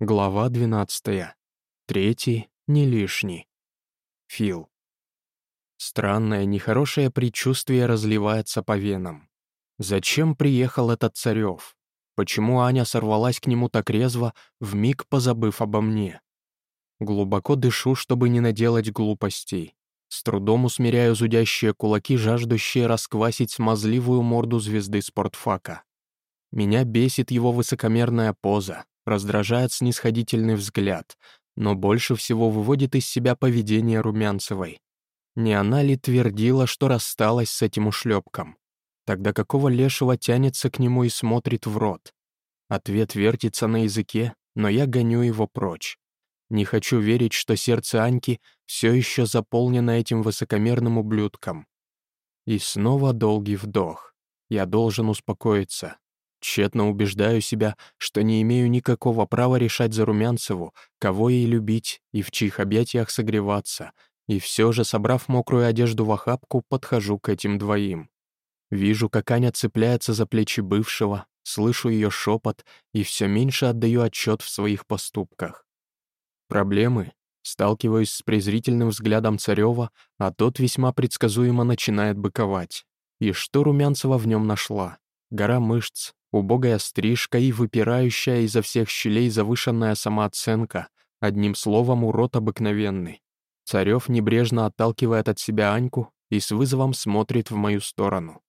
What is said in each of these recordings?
Глава 12. Третий, не лишний. Фил. Странное, нехорошее предчувствие разливается по венам. Зачем приехал этот Царев? Почему Аня сорвалась к нему так резво, вмиг позабыв обо мне? Глубоко дышу, чтобы не наделать глупостей. С трудом усмиряю зудящие кулаки, жаждущие расквасить смазливую морду звезды спортфака. Меня бесит его высокомерная поза, раздражает снисходительный взгляд, но больше всего выводит из себя поведение Румянцевой. Не она ли твердила, что рассталась с этим ушлепком? Тогда какого лешего тянется к нему и смотрит в рот? Ответ вертится на языке, но я гоню его прочь. Не хочу верить, что сердце Аньки все еще заполнено этим высокомерным ублюдком. И снова долгий вдох. Я должен успокоиться. Тщетно убеждаю себя, что не имею никакого права решать за Румянцеву, кого ей любить и в чьих объятиях согреваться, и все же, собрав мокрую одежду в охапку, подхожу к этим двоим. Вижу, как Аня цепляется за плечи бывшего, слышу ее шепот и все меньше отдаю отчет в своих поступках. Проблемы? Сталкиваюсь с презрительным взглядом Царева, а тот весьма предсказуемо начинает быковать. И что Румянцева в нем нашла? Гора мышц, убогая стрижка и выпирающая изо всех щелей завышенная самооценка, одним словом, урод обыкновенный. Царев небрежно отталкивает от себя Аньку и с вызовом смотрит в мою сторону.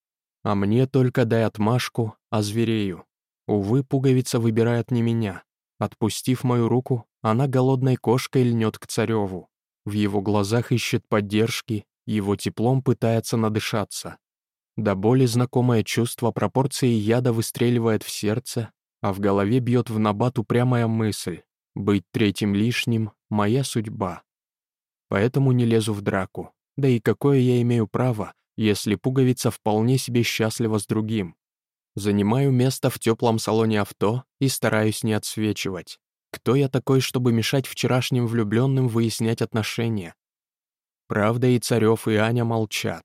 А мне только дай отмашку, а зверею. Увы, пуговица выбирает не меня. Отпустив мою руку, она голодной кошкой льнет к Цареву. В его глазах ищет поддержки, его теплом пытается надышаться. До боли знакомое чувство пропорции яда выстреливает в сердце, а в голове бьет в набат упрямая мысль «Быть третьим лишним — моя судьба». Поэтому не лезу в драку. Да и какое я имею право, если пуговица вполне себе счастлива с другим? Занимаю место в теплом салоне авто и стараюсь не отсвечивать. Кто я такой, чтобы мешать вчерашним влюбленным выяснять отношения? Правда, и Царев, и Аня молчат.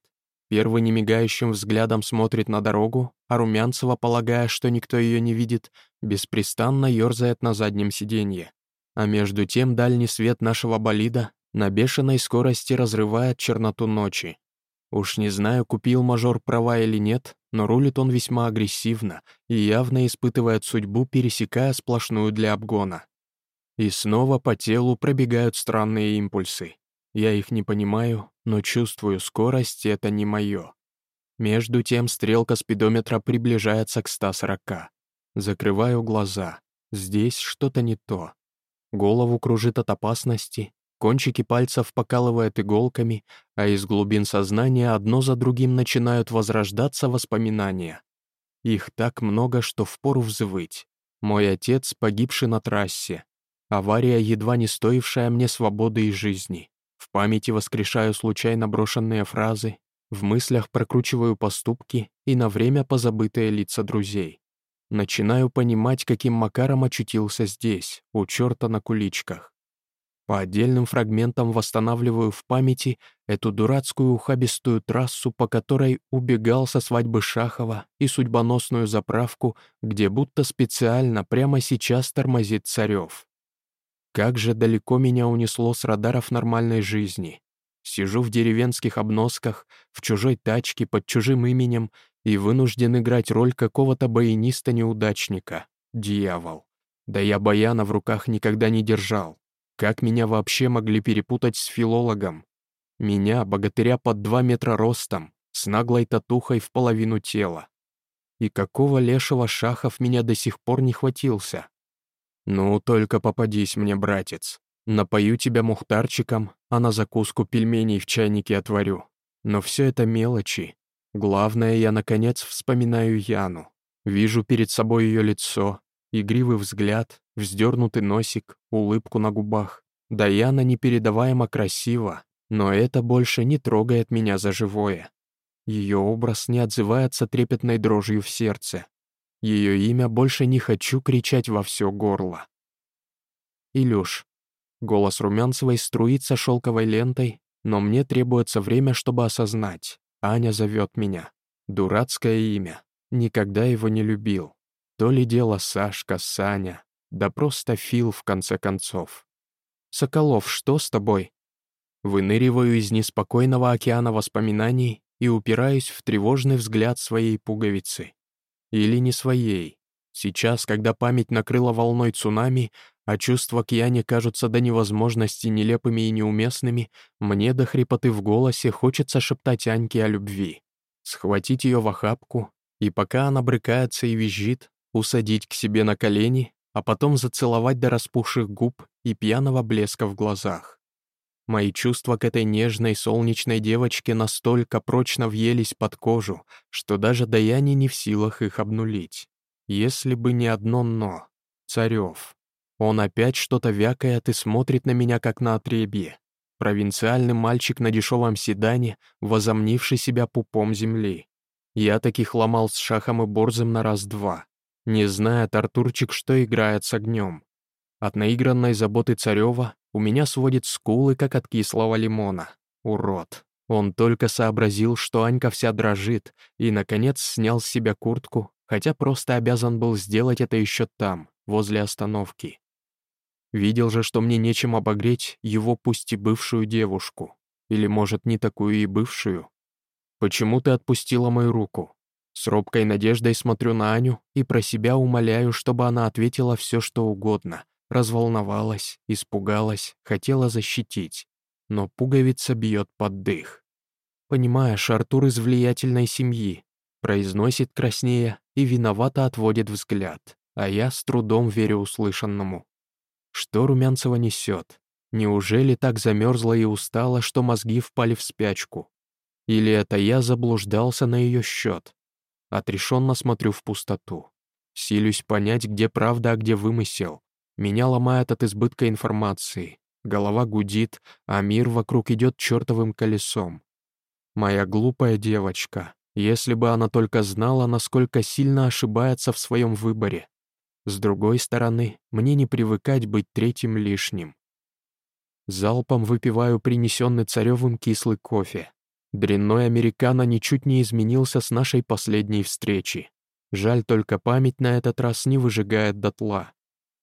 Первый немигающим взглядом смотрит на дорогу, а Румянцева, полагая, что никто ее не видит, беспрестанно ерзает на заднем сиденье. А между тем дальний свет нашего болида на бешеной скорости разрывает черноту ночи. Уж не знаю, купил мажор права или нет, но рулит он весьма агрессивно и явно испытывает судьбу, пересекая сплошную для обгона. И снова по телу пробегают странные импульсы. Я их не понимаю, но чувствую, скорость — это не мое. Между тем стрелка спидометра приближается к 140. Закрываю глаза. Здесь что-то не то. Голову кружит от опасности, кончики пальцев покалывает иголками, а из глубин сознания одно за другим начинают возрождаться воспоминания. Их так много, что впору взвыть. Мой отец, погибший на трассе. Авария, едва не стоившая мне свободы и жизни. В памяти воскрешаю случайно брошенные фразы, в мыслях прокручиваю поступки и на время позабытые лица друзей. Начинаю понимать, каким макаром очутился здесь, у черта на куличках. По отдельным фрагментам восстанавливаю в памяти эту дурацкую ухабистую трассу, по которой убегал со свадьбы Шахова, и судьбоносную заправку, где будто специально прямо сейчас тормозит Царев. Как же далеко меня унесло с радаров нормальной жизни. Сижу в деревенских обносках, в чужой тачке, под чужим именем и вынужден играть роль какого-то баяниста-неудачника. Дьявол. Да я баяна в руках никогда не держал. Как меня вообще могли перепутать с филологом? Меня, богатыря под два метра ростом, с наглой татухой в половину тела. И какого лешего шахов меня до сих пор не хватился? «Ну, только попадись мне, братец. Напою тебя мухтарчиком, а на закуску пельменей в чайнике отварю. Но все это мелочи. Главное, я, наконец, вспоминаю Яну. Вижу перед собой ее лицо, игривый взгляд, вздернутый носик, улыбку на губах. Да Яна непередаваемо красива, но это больше не трогает меня за живое. Ее образ не отзывается трепетной дрожью в сердце. Ее имя больше не хочу кричать во все горло. Илюш. Голос Румянцевой струится шелковой лентой, но мне требуется время, чтобы осознать. Аня зовет меня. Дурацкое имя. Никогда его не любил. То ли дело Сашка, Саня. Да просто Фил, в конце концов. «Соколов, что с тобой?» Выныриваю из неспокойного океана воспоминаний и упираюсь в тревожный взгляд своей пуговицы. Или не своей. Сейчас, когда память накрыла волной цунами, а чувства к Яне кажутся до невозможности нелепыми и неуместными, мне до хрипоты в голосе хочется шептать Аньке о любви. Схватить ее в охапку, и пока она брыкается и визжит, усадить к себе на колени, а потом зацеловать до распухших губ и пьяного блеска в глазах. Мои чувства к этой нежной солнечной девочке настолько прочно въелись под кожу, что даже Даяне не в силах их обнулить. Если бы не одно «но». Царев. Он опять что-то вякает и смотрит на меня, как на отребье. Провинциальный мальчик на дешевом седане, возомнивший себя пупом земли. Я таких ломал с шахом и борзым на раз-два. Не знает Артурчик, что играет с огнем. От наигранной заботы Царева у меня сводит скулы, как от кислого лимона. Урод. Он только сообразил, что Анька вся дрожит, и, наконец, снял с себя куртку, хотя просто обязан был сделать это еще там, возле остановки. Видел же, что мне нечем обогреть его пусть и бывшую девушку. Или, может, не такую и бывшую. Почему ты отпустила мою руку? С робкой надеждой смотрю на Аню и про себя умоляю, чтобы она ответила все, что угодно, разволновалась, испугалась, хотела защитить. Но пуговица бьет под дых. «Понимаешь, Артур из влиятельной семьи», произносит краснея и виновато отводит взгляд, а я с трудом верю услышанному. Что Румянцева несет? Неужели так замерзла и устала, что мозги впали в спячку? Или это я заблуждался на ее счет? Отрешенно смотрю в пустоту. Силюсь понять, где правда, а где вымысел. Меня ломает от избытка информации. Голова гудит, а мир вокруг идет чертовым колесом. Моя глупая девочка, если бы она только знала, насколько сильно ошибается в своем выборе. С другой стороны, мне не привыкать быть третьим лишним. Залпом выпиваю принесенный царевым кислый кофе. Дрянной американо ничуть не изменился с нашей последней встречи. Жаль, только память на этот раз не выжигает дотла.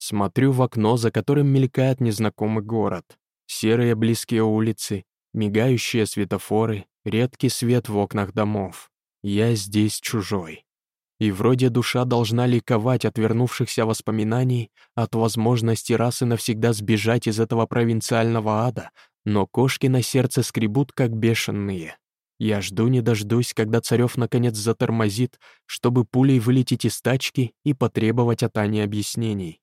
Смотрю в окно, за которым мелькает незнакомый город. Серые близкие улицы, мигающие светофоры, редкий свет в окнах домов. Я здесь чужой. И вроде душа должна ликовать от вернувшихся воспоминаний, от возможности раз и навсегда сбежать из этого провинциального ада, но кошки на сердце скребут, как бешеные. Я жду не дождусь, когда Царев наконец затормозит, чтобы пулей вылететь из тачки и потребовать от Ани объяснений.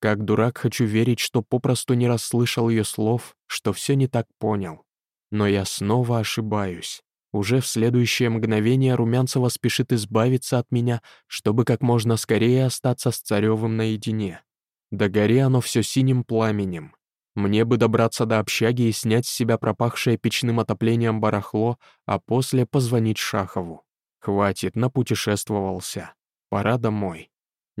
Как дурак хочу верить, что попросту не расслышал ее слов, что все не так понял. Но я снова ошибаюсь. Уже в следующее мгновение Румянцева спешит избавиться от меня, чтобы как можно скорее остаться с Царевым наедине. Да гори оно все синим пламенем. Мне бы добраться до общаги и снять с себя пропахшее печным отоплением барахло, а после позвонить Шахову. Хватит, напутешествовался. Пора домой.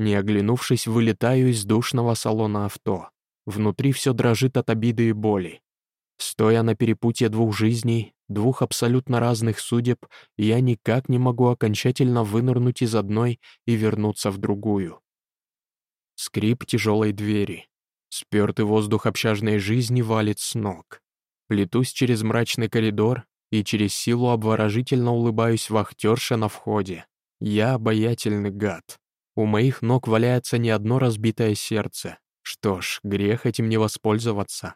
Не оглянувшись, вылетаю из душного салона авто. Внутри все дрожит от обиды и боли. Стоя на перепутье двух жизней, двух абсолютно разных судеб, я никак не могу окончательно вынырнуть из одной и вернуться в другую. Скрип тяжелой двери. Спертый воздух общажной жизни валит с ног. Плетусь через мрачный коридор и через силу обворожительно улыбаюсь вахтерша на входе. Я обаятельный гад. У моих ног валяется не одно разбитое сердце. Что ж, грех этим не воспользоваться.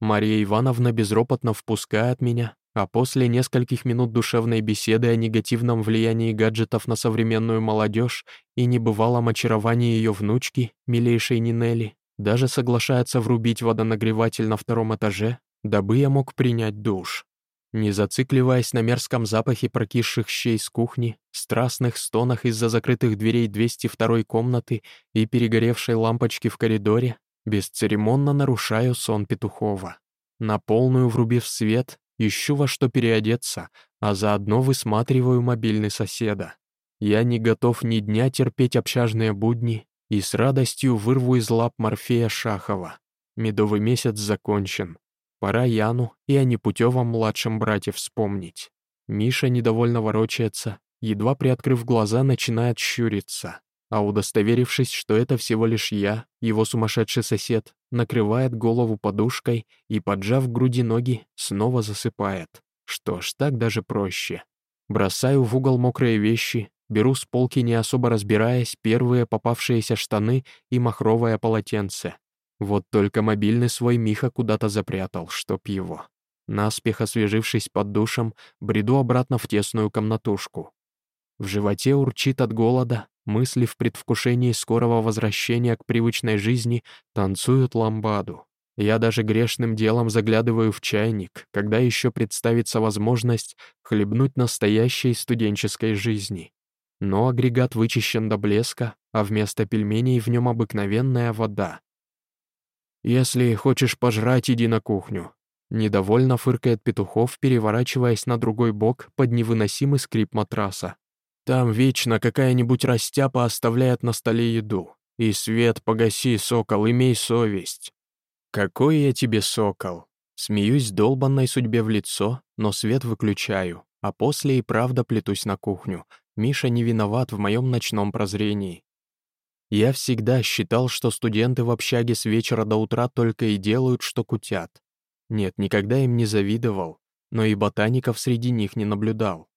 Мария Ивановна безропотно впускает меня, а после нескольких минут душевной беседы о негативном влиянии гаджетов на современную молодежь и небывалом очаровании ее внучки, милейшей Нинелли, даже соглашается врубить водонагреватель на втором этаже, дабы я мог принять душ. Не зацикливаясь на мерзком запахе прокисших щей с кухни, страстных стонах из-за закрытых дверей 202 комнаты и перегоревшей лампочки в коридоре, бесцеремонно нарушаю сон Петухова. На полную врубив свет, ищу во что переодеться, а заодно высматриваю мобильный соседа. Я не готов ни дня терпеть общажные будни и с радостью вырву из лап Морфея Шахова. Медовый месяц закончен. Пора Яну и о непутевом младшем брате вспомнить. Миша недовольно ворочается, едва приоткрыв глаза, начинает щуриться. а удостоверившись, что это всего лишь я, его сумасшедший сосед, накрывает голову подушкой и, поджав груди ноги, снова засыпает. Что ж, так даже проще. Бросаю в угол мокрые вещи, беру с полки, не особо разбираясь, первые попавшиеся штаны и махровое полотенце. Вот только мобильный свой Миха куда-то запрятал, чтоб его. Наспех освежившись под душем, бреду обратно в тесную комнатушку. В животе урчит от голода, мысли в предвкушении скорого возвращения к привычной жизни танцуют ламбаду. Я даже грешным делом заглядываю в чайник, когда еще представится возможность хлебнуть настоящей студенческой жизни. Но агрегат вычищен до блеска, а вместо пельменей в нем обыкновенная вода. «Если хочешь пожрать, иди на кухню», — недовольно фыркает Петухов, переворачиваясь на другой бок под невыносимый скрип матраса. Там вечно какая-нибудь растяпа оставляет на столе еду. И свет погаси, сокол, имей совесть. Какой я тебе сокол? Смеюсь долбанной судьбе в лицо, но свет выключаю, а после и правда плетусь на кухню. Миша не виноват в моем ночном прозрении. Я всегда считал, что студенты в общаге с вечера до утра только и делают, что кутят. Нет, никогда им не завидовал, но и ботаников среди них не наблюдал.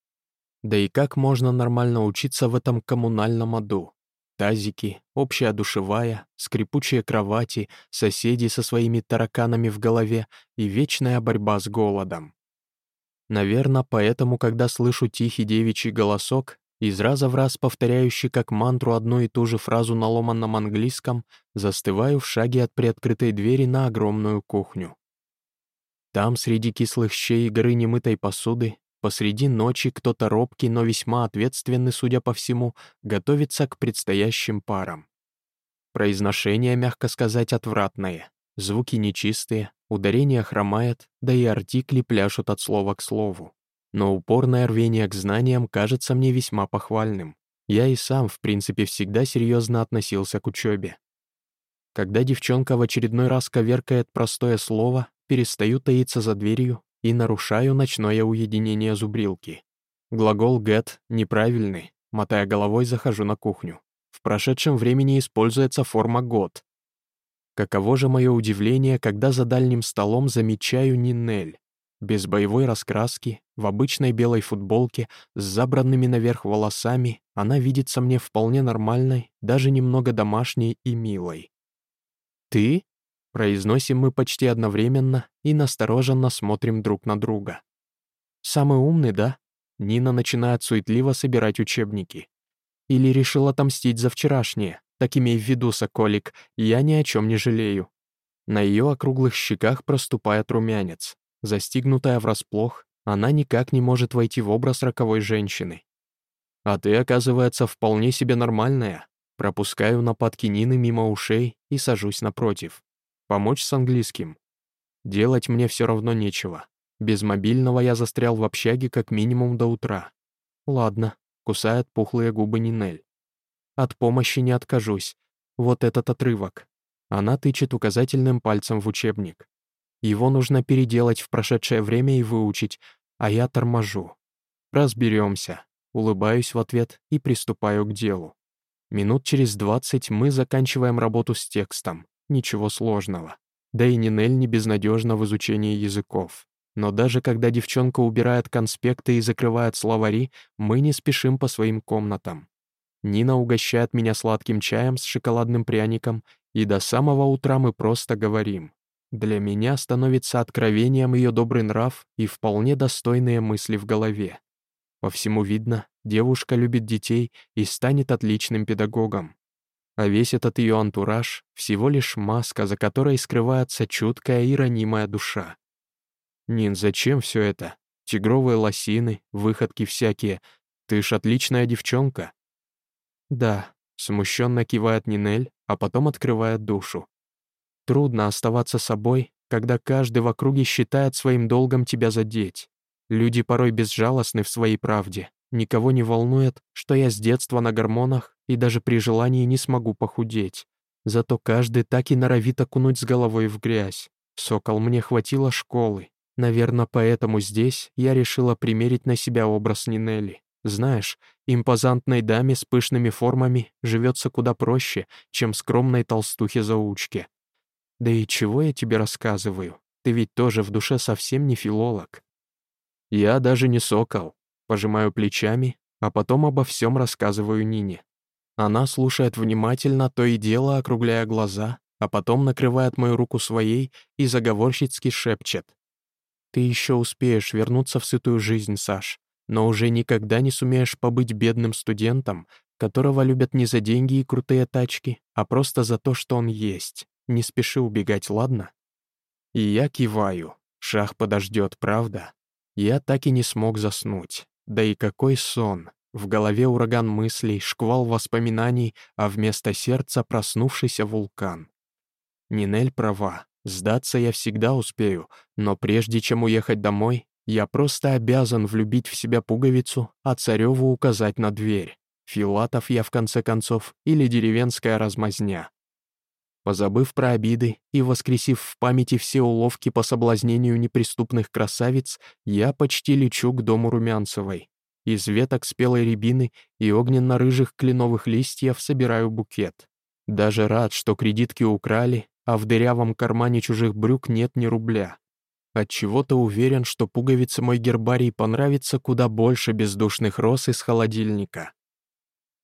Да и как можно нормально учиться в этом коммунальном аду? Тазики, общая душевая, скрипучие кровати, соседи со своими тараканами в голове и вечная борьба с голодом. Наверное, поэтому, когда слышу тихий девичий голосок, из раза в раз повторяющий как мантру одну и ту же фразу на ломанном английском, застываю в шаге от приоткрытой двери на огромную кухню. Там, среди кислых щей и горы немытой посуды, Посреди ночи кто-то робкий, но весьма ответственный, судя по всему, готовится к предстоящим парам. Произношение, мягко сказать, отвратное. Звуки нечистые, ударение хромает, да и артикли пляшут от слова к слову. Но упорное рвение к знаниям кажется мне весьма похвальным. Я и сам, в принципе, всегда серьезно относился к учебе. Когда девчонка в очередной раз коверкает простое слово, перестаю таиться за дверью и нарушаю ночное уединение зубрилки. Глагол «get» неправильный, мотая головой, захожу на кухню. В прошедшем времени используется форма «got». Каково же мое удивление, когда за дальним столом замечаю Нинель. Без боевой раскраски, в обычной белой футболке, с забранными наверх волосами, она видится мне вполне нормальной, даже немного домашней и милой. «Ты?» Произносим мы почти одновременно и настороженно смотрим друг на друга. «Самый умный, да?» Нина начинает суетливо собирать учебники. Или решил отомстить за вчерашнее. Так имей в виду, Соколик, я ни о чем не жалею. На ее округлых щеках проступает румянец. Застигнутая врасплох, она никак не может войти в образ роковой женщины. А ты, оказывается, вполне себе нормальная. Пропускаю нападки Нины мимо ушей и сажусь напротив. Помочь с английским? Делать мне все равно нечего. Без мобильного я застрял в общаге как минимум до утра. Ладно, кусает пухлые губы Нинель. От помощи не откажусь. Вот этот отрывок. Она тычет указательным пальцем в учебник. Его нужно переделать в прошедшее время и выучить, а я торможу. Разберемся. Улыбаюсь в ответ и приступаю к делу. Минут через двадцать мы заканчиваем работу с текстом. Ничего сложного. Да и Нинель не безнадежна в изучении языков. Но даже когда девчонка убирает конспекты и закрывает словари, мы не спешим по своим комнатам. Нина угощает меня сладким чаем с шоколадным пряником, и до самого утра мы просто говорим. Для меня становится откровением ее добрый нрав и вполне достойные мысли в голове. По всему видно, девушка любит детей и станет отличным педагогом. А весь этот ее антураж — всего лишь маска, за которой скрывается чуткая и ранимая душа. «Нин, зачем все это? Тигровые лосины, выходки всякие. Ты ж отличная девчонка». «Да», — смущенно кивает Нинель, а потом открывает душу. «Трудно оставаться собой, когда каждый в округе считает своим долгом тебя задеть. Люди порой безжалостны в своей правде, Никого не волнует, что я с детства на гормонах и даже при желании не смогу похудеть. Зато каждый так и норовит окунуть с головой в грязь. Сокол, мне хватило школы. Наверное, поэтому здесь я решила примерить на себя образ Нинелли. Знаешь, импозантной даме с пышными формами живется куда проще, чем скромной толстухе-заучке. Да и чего я тебе рассказываю? Ты ведь тоже в душе совсем не филолог. Я даже не сокол. Пожимаю плечами, а потом обо всем рассказываю Нине. Она слушает внимательно, то и дело округляя глаза, а потом накрывает мою руку своей и заговорщицки шепчет. «Ты еще успеешь вернуться в сытую жизнь, Саш но уже никогда не сумеешь побыть бедным студентом, которого любят не за деньги и крутые тачки, а просто за то, что он есть. Не спеши убегать, ладно? И я киваю. Шах подождет, правда? Я так и не смог заснуть. Да и какой сон! В голове ураган мыслей, шквал воспоминаний, а вместо сердца проснувшийся вулкан. Нинель права, сдаться я всегда успею, но прежде чем уехать домой, я просто обязан влюбить в себя пуговицу, а Цареву указать на дверь. Филатов я, в конце концов, или деревенская размазня. Позабыв про обиды и воскресив в памяти все уловки по соблазнению неприступных красавиц, я почти лечу к дому Румянцевой. Из веток спелой рябины и огненно-рыжих кленовых листьев собираю букет. Даже рад, что кредитки украли, а в дырявом кармане чужих брюк нет ни рубля. От чего то уверен, что пуговице мой гербарий понравится куда больше бездушных роз из холодильника.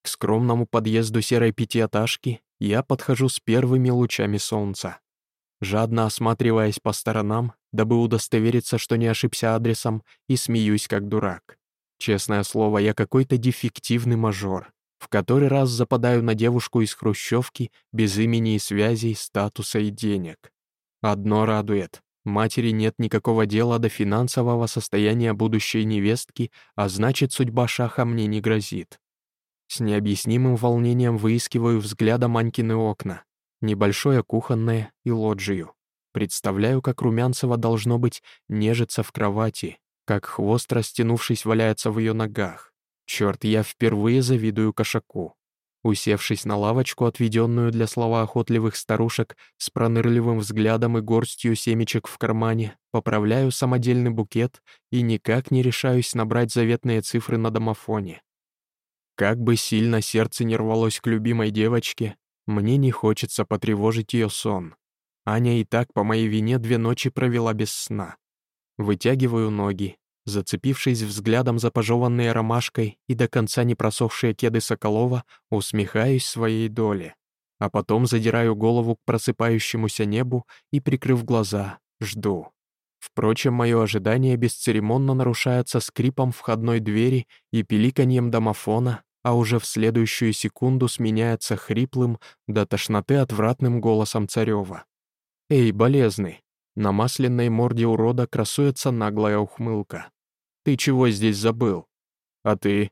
К скромному подъезду серой пятиэтажки я подхожу с первыми лучами солнца. Жадно осматриваясь по сторонам, дабы удостовериться, что не ошибся адресом, и смеюсь как дурак. Честное слово, я какой-то дефективный мажор. В который раз западаю на девушку из хрущевки без имени и связей, статуса и денег. Одно радует. Матери нет никакого дела до финансового состояния будущей невестки, а значит, судьба Шаха мне не грозит. С необъяснимым волнением выискиваю взглядом Анькины окна. Небольшое кухонное и лоджию. Представляю, как Румянцева должно быть нежиться в кровати, как хвост, растянувшись, валяется в ее ногах. Черт, я впервые завидую кошаку. Усевшись на лавочку, отведенную для слова охотливых старушек, с пронырливым взглядом и горстью семечек в кармане, поправляю самодельный букет и никак не решаюсь набрать заветные цифры на домофоне. Как бы сильно сердце не рвалось к любимой девочке, мне не хочется потревожить ее сон. Аня и так по моей вине две ночи провела без сна. Вытягиваю ноги, Зацепившись взглядом за пожеванные ромашкой и до конца не просохшие кеды Соколова, усмехаюсь своей доле. А потом задираю голову к просыпающемуся небу и, прикрыв глаза, жду. Впрочем, мое ожидание бесцеремонно нарушается скрипом входной двери и пиликаньем домофона, а уже в следующую секунду сменяется хриплым до тошноты отвратным голосом Царева. «Эй, болезный, на масляной морде урода красуется наглая ухмылка. «Ты чего здесь забыл? А ты?»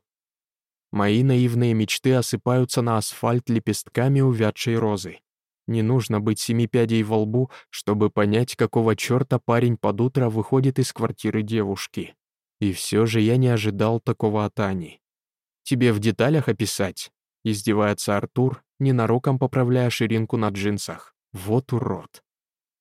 Мои наивные мечты осыпаются на асфальт лепестками увядшей розы. Не нужно быть семи пядей во лбу, чтобы понять, какого черта парень под утро выходит из квартиры девушки. И все же я не ожидал такого от Ани. «Тебе в деталях описать?» — издевается Артур, ненароком поправляя ширинку на джинсах. «Вот урод!»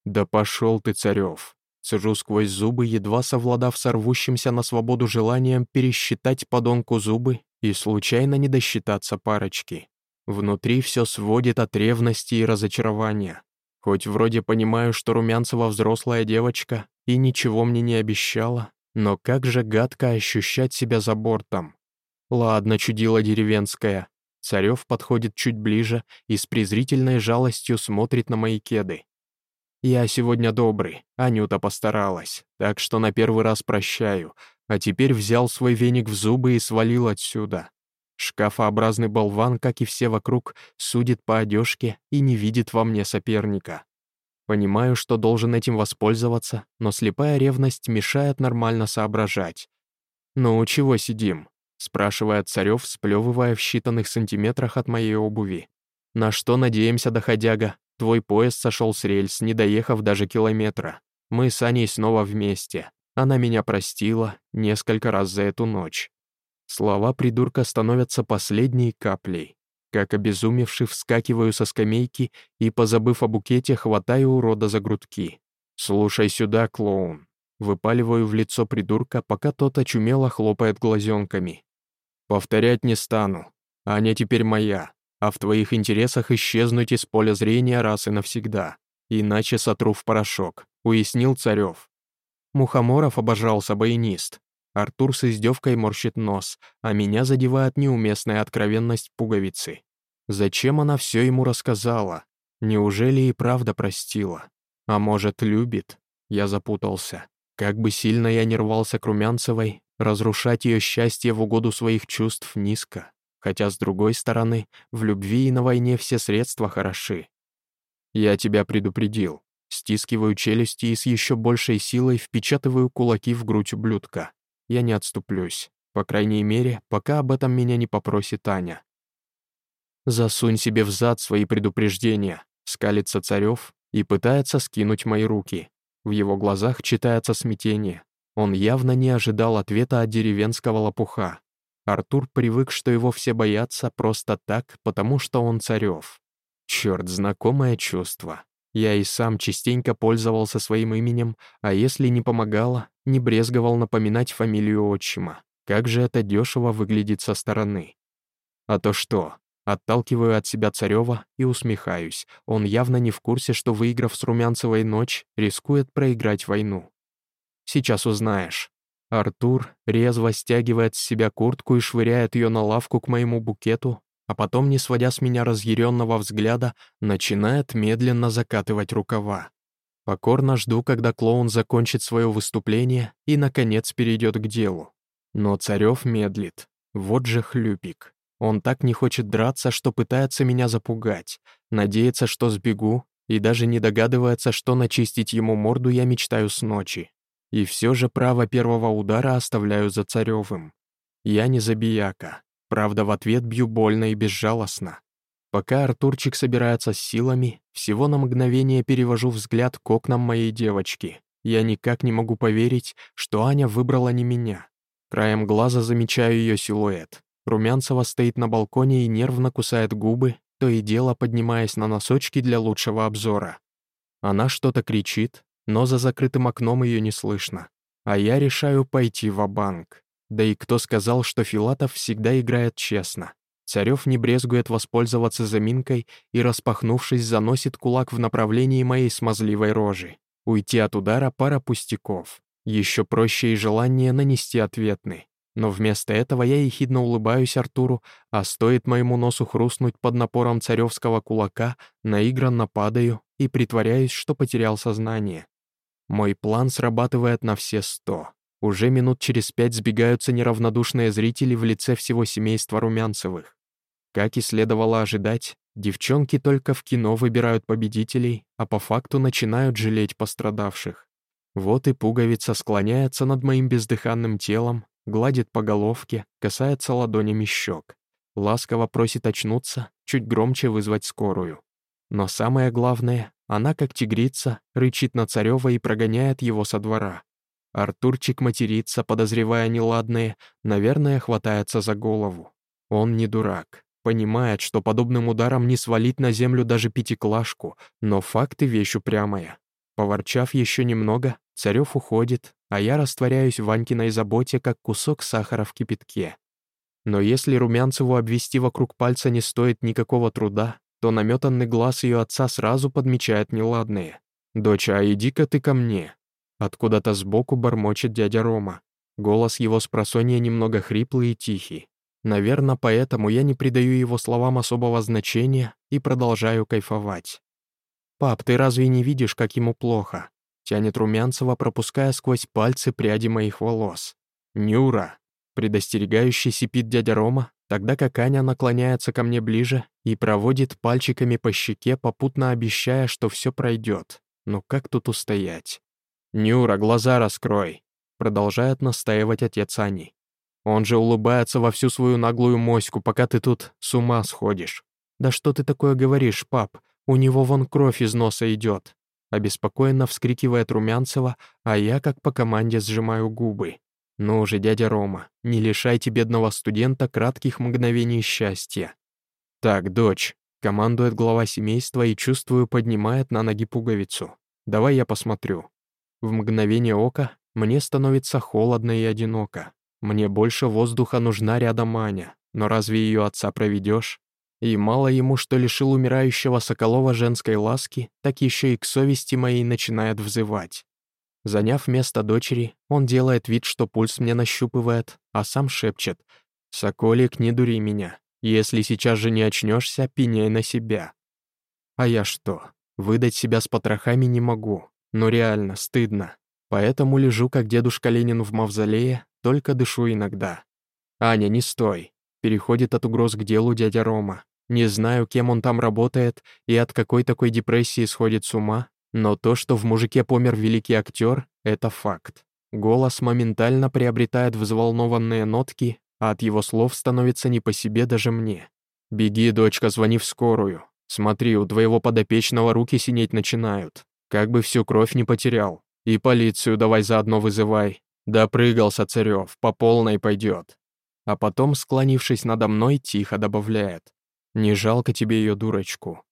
«Да пошел ты, Царев!» Сижу сквозь зубы, едва совладав с рвущимся на свободу желанием пересчитать подонку зубы и случайно не досчитаться парочки. Внутри все сводит от ревности и разочарования. Хоть вроде понимаю, что Румянцева взрослая девочка и ничего мне не обещала, но как же гадко ощущать себя за бортом. Ладно, чудила деревенская. Царев подходит чуть ближе и с презрительной жалостью смотрит на мои кеды. Я сегодня добрый, Анюта постаралась, так что на первый раз прощаю, а теперь взял свой веник в зубы и свалил отсюда. Шкафообразный болван, как и все вокруг, судит по одежке и не видит во мне соперника. Понимаю, что должен этим воспользоваться, но слепая ревность мешает нормально соображать. «Ну, чего сидим?» — спрашивает Царев, сплевывая в считанных сантиметрах от моей обуви. «На что надеемся, доходяга? Твой поезд сошел с рельс, не доехав даже километра. Мы с Аней снова вместе. Она меня простила несколько раз за эту ночь. Слова придурка становятся последней каплей. Как обезумевший вскакиваю со скамейки и, позабыв о букете, хватаю урода за грудки. «Слушай сюда, клоун». Выпаливаю в лицо придурка, пока тот очумело хлопает глазенками. Повторять не стану. Аня теперь моя, а в твоих интересах исчезнуть из поля зрения раз и навсегда. Иначе сотру в порошок», — уяснил Царев. Мухоморов обожался баянист. Артур с издевкой морщит нос, а меня задевает неуместная откровенность пуговицы. Зачем она все ему рассказала? Неужели и правда простила? А может, любит? Я запутался. Как бы сильно я не рвался к Румянцевой, разрушать ее счастье в угоду своих чувств низко. Хотя, с другой стороны, в любви и на войне все средства хороши. Я тебя предупредил. Стискиваю челюсти и с еще большей силой впечатываю кулаки в грудь ублюдка. Я не отступлюсь. По крайней мере, пока об этом меня не попросит Аня. «Засунь себе в зад свои предупреждения», — скалится Царев и пытается скинуть мои руки. В его глазах читается смятение. Он явно не ожидал ответа от деревенского лопуха. Артур привык, что его все боятся просто так, потому что он Царев. Черт, знакомое чувство. Я и сам частенько пользовался своим именем, а если не помогало, не брезговал напоминать фамилию отчима. Как же это дешево выглядит со стороны. А то что? Отталкиваю от себя Царева и усмехаюсь. Он явно не в курсе, что, выиграв с Румянцевой ночь, рискует проиграть войну. Сейчас узнаешь. Артур резво стягивает с себя куртку и швыряет ее на лавку к моему букету, а потом, не сводя с меня разъяренного взгляда, начинает медленно закатывать рукава. Покорно жду, когда клоун закончит свое выступление и, наконец, перейдет к делу. Но Царев медлит. Вот же хлюпик. Он так не хочет драться, что пытается меня запугать, надеется, что сбегу, и даже не догадывается, что начистить ему морду я мечтаю с ночи. И все же право первого удара оставляю за Царевым. Я не забияка, Правда, в ответ бью больно и безжалостно. Пока Артурчик собирается с силами, всего на мгновение перевожу взгляд к окнам моей девочки. Я никак не могу поверить, что Аня выбрала не меня. Краем глаза замечаю ее силуэт. Румянцева стоит на балконе и нервно кусает губы, то и дело поднимаясь на носочки для лучшего обзора. Она что-то кричит, но за закрытым окном ее не слышно. А я решаю пойти в банк да и кто сказал, что Филатов всегда играет честно? Царев не брезгует воспользоваться заминкой и, распахнувшись, заносит кулак в направлении моей смазливой рожи. Уйти от удара пара пустяков. Еще проще и желание нанести ответный. Но вместо этого я ехидно улыбаюсь Артуру, а стоит моему носу хрустнуть под напором царевского кулака, наигранно падаю и притворяюсь, что потерял сознание. Мой план срабатывает на все сто. Уже минут через пять сбегаются неравнодушные зрители в лице всего семейства Румянцевых. Как и следовало ожидать, девчонки только в кино выбирают победителей, а по факту начинают жалеть пострадавших. Вот и пуговица склоняется над моим бездыханным телом, гладит по головке, касается ладонями щек. Ласково просит очнуться, чуть громче вызвать скорую. Но самое главное, она, как тигрица, рычит на Царева и прогоняет его со двора. Артурчик матерится, подозревая неладное, наверное, хватается за голову. Он не дурак. Понимает, что подобным ударом не свалить на землю даже пятиклашку, но факты вещь упрямая. Поворчав еще немного, Царев уходит, а я растворяюсь в Ванькиной заботе, как кусок сахара в кипятке. Но если Румянцеву обвести вокруг пальца не стоит никакого труда, то наметанный глаз ее отца сразу подмечает неладное. «Доча, а иди-ка ты ко мне, Откуда-то сбоку бормочет дядя Рома. Голос его с просонья немного хриплый и тихий. Наверное, поэтому я не придаю его словам особого значения и продолжаю кайфовать. «Пап, ты разве не видишь, как ему плохо?» Тянет Румянцева, пропуская сквозь пальцы пряди моих волос. «Нюра!» Предостерегающий сипит дядя Рома, тогда как Аня наклоняется ко мне ближе и проводит пальчиками по щеке, попутно обещая, что все пройдет. Но как тут устоять? «Нюра, глаза раскрой!» Продолжает настаивать отец Ани. «Он же улыбается во всю свою наглую моську, пока ты тут с ума сходишь». «Да что ты такое говоришь, пап? У него вон кровь из носа идет!» Обеспокоенно вскрикивает Румянцева, а я, как по команде, сжимаю губы. «Ну же, дядя Рома, не лишайте бедного студента кратких мгновений счастья». «Так, дочь», — командует глава семейства и, чувствую, поднимает на ноги пуговицу. «Давай я посмотрю». В мгновение ока мне становится холодно и одиноко. Мне больше воздуха нужна рядом Аня, но разве ее отца проведешь? И мало ему, что лишил умирающего Соколова женской ласки, так еще и к совести моей начинает взывать. Заняв место дочери, он делает вид, что пульс мне нащупывает, а сам шепчет «Соколик, не дури меня. Если сейчас же не очнешься, пеняй на себя». А я что, выдать себя с потрохами не могу. Но реально, стыдно. Поэтому лежу, как дедушка Ленин в мавзолее, только дышу иногда. «Аня, не стой!» Переходит от угроз к делу дядя Рома. Не знаю, кем он там работает и от какой такой депрессии сходит с ума, но то, что в мужике помер великий актер, это факт. Голос моментально приобретает взволнованные нотки, а от его слов становится не по себе даже мне. «Беги, дочка, звони в скорую. Смотри, у твоего подопечного руки синеть начинают. Как бы всю кровь не потерял. И полицию давай заодно вызывай. Допрыгался Царев, по полной пойдет». А потом, склонившись надо мной, тихо добавляет. «Не жалко тебе ее дурочку.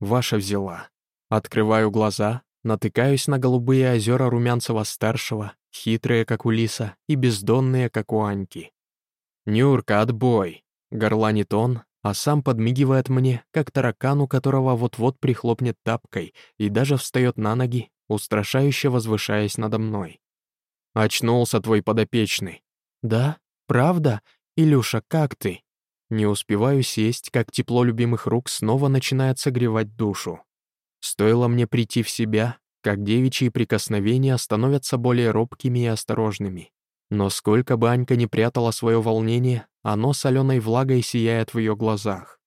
Ваша взяла. Открываю глаза, натыкаюсь на голубые озера Румянцева-старшего, хитрые, как у лиса, и бездонные, как у Аньки. «Нюрка, отбой!» — горланит он, а сам подмигивает мне, как таракан, у которого вот-вот прихлопнет тапкой, и даже встает на ноги, устрашающе возвышаясь надо мной. «Очнулся твой подопечный». «Да? Правда? Илюша, как ты?» Не успеваю сесть, как тепло любимых рук снова начинает согревать душу. Стоило мне прийти в себя, как девичьи прикосновения становятся более робкими и осторожными. Но сколько бы Анька не прятала свое волнение, оно соленой влагой сияет в ее глазах.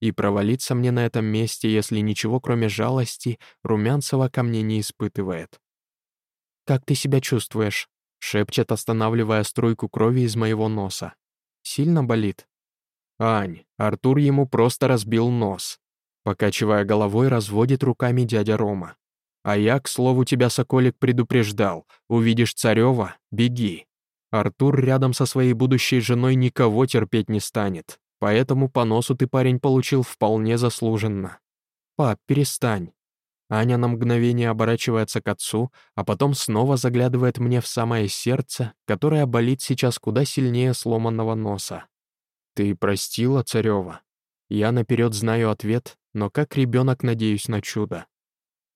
И провалиться мне на этом месте, если ничего кроме жалости, Румянцева ко мне не испытывает. «Как ты себя чувствуешь?» — шепчет, останавливая струйку крови из моего носа. «Сильно болит?» «Ань, Артур ему просто разбил нос», Покачивая головой, разводит руками дядя Рома. «А я, к слову, тебя, Соколик, предупреждал. Увидишь Царева — беги. Артур рядом со своей будущей женой никого терпеть не станет, поэтому по носу ты, парень, получил вполне заслуженно. Пап, перестань». Аня на мгновение оборачивается к отцу, а потом снова заглядывает мне в самое сердце, которое болит сейчас куда сильнее сломанного носа. «Ты простила Царева?» Я наперед знаю ответ, но как ребенок надеюсь на чудо.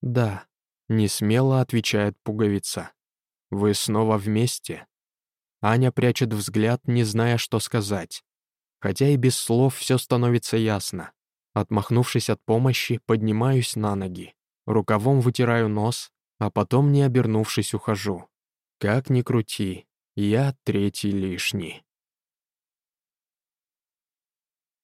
«Да», — не смело отвечает пуговица. «Вы снова вместе?» Аня прячет взгляд, не зная, что сказать. Хотя и без слов все становится ясно. Отмахнувшись от помощи, поднимаюсь на ноги. Рукавом вытираю нос, а потом, не обернувшись, ухожу. Как ни крути, я третий лишний.